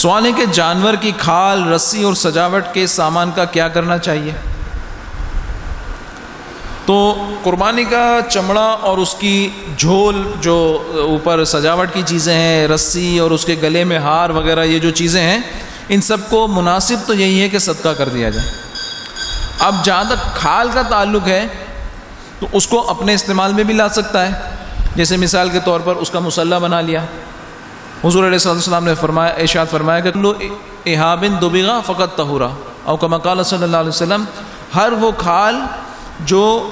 سوال ہے کہ جانور کی کھال، رسی اور سجاوٹ کے سامان کا کیا کرنا چاہیے؟ تو قربانی کا چمڑا اور اس کی جھول جو اوپر سجاوٹ کی چیزیں ہیں، رسی اور اس کے گلے میں ہار وغیرہ، یہ جو چیزیں ہیں، ان سب کو مناسب تو یہی ہے کہ صدقہ کر دیا جائے۔ اب جہاں تک کھال کا تعلق ہے، تو اس کو اپنے استعمال میں بھی لا سکتا ہے۔ جیسے مثال کے طور پر اس کا مسلح بنا لیا۔ حضور علیہ صلی السلام نے فرمایا، ارشاد فرمایا کہ لو احابن دوبیغا فقط تہورا او کا مقال صلی اللہ علیہ وسلم، ہر وہ کھال جو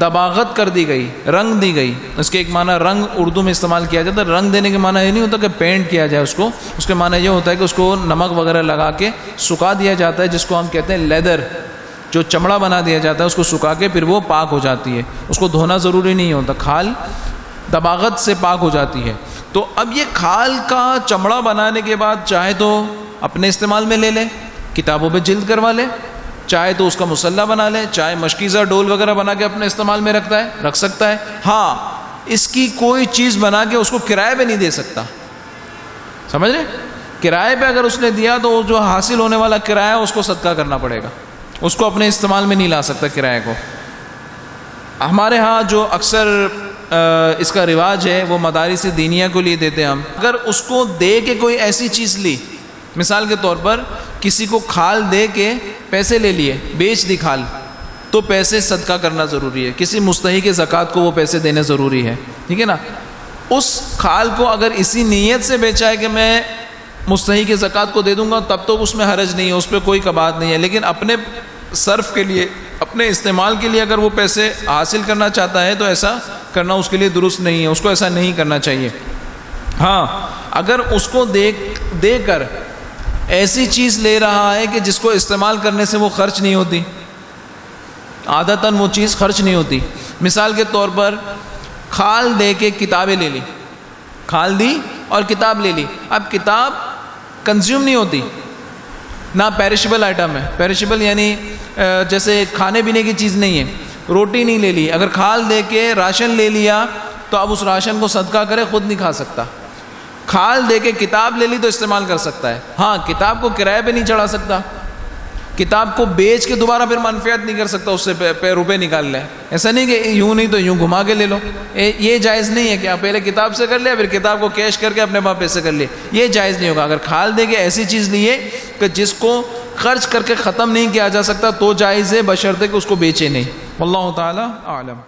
دباغت کر دی گئی، رنگ دی گئی، اس کے ایک معنی رنگ اردو میں استعمال کیا جاتا ہے، رنگ دینے کے معنی یہ نہیں ہوتا کہ پینٹ کیا جائے اس کو، اس کے معنی یہ ہوتا ہے کہ اس کو نمک وغیرہ لگا کے سکھا دیا جاتا ہے، جس کو ہم کہتے ہیں لیدر، جو چمڑا بنا دیا جاتا ہے، اس کو سکھا کے پھر وہ پاک ہو جاتی ہے۔ اس کو دھونا ضروری نہیں ہوتا، کھال دباغت سے پاک ہو جاتی ہے۔ تو اب یہ کھال کا چمڑا بنانے کے بعد چاہے تو اپنے استعمال میں لے لے، کتابوں پہ جلد کروا لے، چاہے تو اس کا مسلح بنا لے، چاہے مشکیزہ ڈول وغیرہ بنا کے اپنے استعمال میں رکھتا ہے، رکھ سکتا ہے۔ ہاں اس کی کوئی چیز بنا کے اس کو کرائے پہ نہیں دے سکتا۔ سمجھ رہے؟ کرائے پہ اگر اس نے دیا تو جو حاصل ہونے والا کرایہ اس کو صدقہ کرنا پڑے گا۔ اس کو اپنے استعمال میں نہیں لا سکتا کرائے کو۔ ہمارے ہاں جو اکثر اس کا رواج ہے، وہ مدارس دینیا کو لیے دیتے ہیں ہم۔ اگر اس کو دے کے کوئی ایسی چیز لی، مثال کے طور پر کسی کو کھال دے کے پیسے لے لیے، بیچ دی کھال، تو پیسے صدقہ کرنا ضروری ہے۔ کسی مستحق کے زکوٰۃ کو وہ پیسے دینے ضروری ہے۔ ٹھیک ہے نا؟ اس کھال کو اگر اسی نیت سے بیچا ہے کہ میں مستحق کے زکوٰۃ کو دے دوں گا، تب تو اس میں حرج نہیں ہے، اس پہ کوئی کبات نہیں ہے۔ لیکن اپنے صرف کے لیے، اپنے استعمال کے لیے اگر وہ پیسے حاصل کرنا چاہتا ہے، تو ایسا کرنا اس کے لیے درست نہیں ہے، اس کو ایسا نہیں کرنا چاہیے۔ ہاں اگر اس کو دے دے کر ایسی چیز لے رہا ہے کہ جس کو استعمال کرنے سے وہ خرچ نہیں ہوتی۔ عادتاً وہ چیز خرچ نہیں ہوتی۔ مثال کے طور پر کھال دے کے کتابیں لے لی۔ کھال دی اور کتاب لے لی۔ اب کتاب کنزیوم نہیں ہوتی۔ نہ پیرشبل آئٹم ہے۔ پیرشبل یعنی جیسے کھانے پینے کی چیز نہیں ہے۔ روٹی نہیں لے لی۔ اگر کھال دے کے راشن لے لیا تو اب اس راشن کو صدقہ کرے، خود نہیں کھا سکتا۔ کھال دے کے کتاب لے لی تو استعمال کر سکتا ہے۔ ہاں کتاب کو کرائے پہ نہیں چڑھا سکتا۔ کتاب کو بیچ کے دوبارہ پھر منفیات نہیں کر سکتا، اس سے پہ روپے نکال لے۔ ایسا نہیں کہ یوں نہیں تو یوں گھما کے لے لو۔ یہ جائز نہیں ہے کہ آپ پہلے کتاب سے کر لیا، پھر کتاب کو کیش کر کے اپنے پاس پیسے کر لیے۔ یہ جائز نہیں ہوگا۔ اگر کھال دے کے ایسی چیز لیے کہ جس کو خرچ کر کے ختم نہیں کیا جا سکتا، تو جائز ہے، بشرطے کہ اس کو بیچے نہیں۔ اللہ تعالی عالم